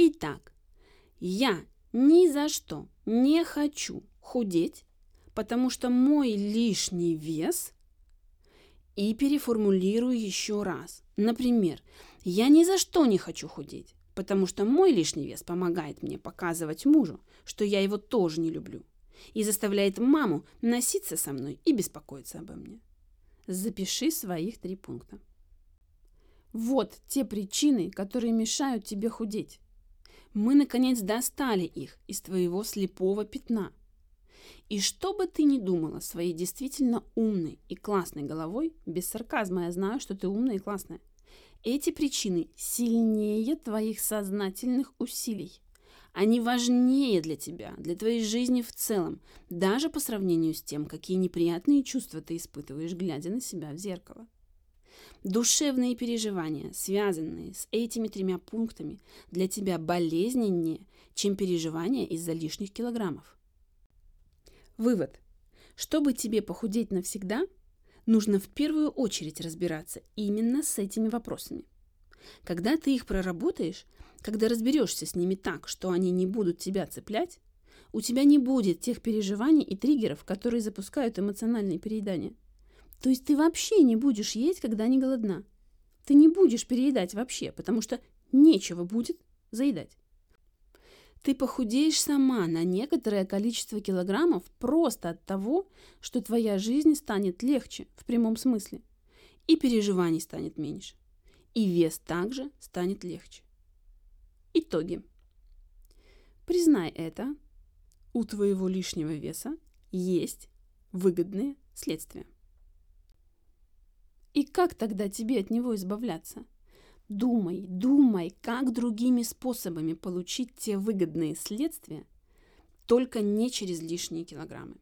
Итак, я ни за что не хочу худеть, потому что мой лишний вес и переформулирую еще раз. Например, я ни за что не хочу худеть, потому что мой лишний вес помогает мне показывать мужу, что я его тоже не люблю, и заставляет маму носиться со мной и беспокоиться обо мне. Запиши своих три пункта. Вот те причины, которые мешают тебе худеть. Мы, наконец, достали их из твоего слепого пятна. И что бы ты ни думала своей действительно умной и классной головой, без сарказма я знаю, что ты умная и классная, эти причины сильнее твоих сознательных усилий. Они важнее для тебя, для твоей жизни в целом, даже по сравнению с тем, какие неприятные чувства ты испытываешь, глядя на себя в зеркало. Душевные переживания, связанные с этими тремя пунктами, для тебя болезненнее, чем переживания из-за лишних килограммов. Вывод. Чтобы тебе похудеть навсегда, нужно в первую очередь разбираться именно с этими вопросами. Когда ты их проработаешь, когда разберешься с ними так, что они не будут тебя цеплять, у тебя не будет тех переживаний и триггеров, которые запускают эмоциональные переедания – то есть ты вообще не будешь есть, когда не голодна. Ты не будешь переедать вообще, потому что нечего будет заедать. Ты похудеешь сама на некоторое количество килограммов просто от того, что твоя жизнь станет легче в прямом смысле. И переживаний станет меньше. И вес также станет легче. Итоги. Признай это. У твоего лишнего веса есть выгодные следствия. Как тогда тебе от него избавляться? Думай, думай, как другими способами получить те выгодные следствия, только не через лишние килограммы.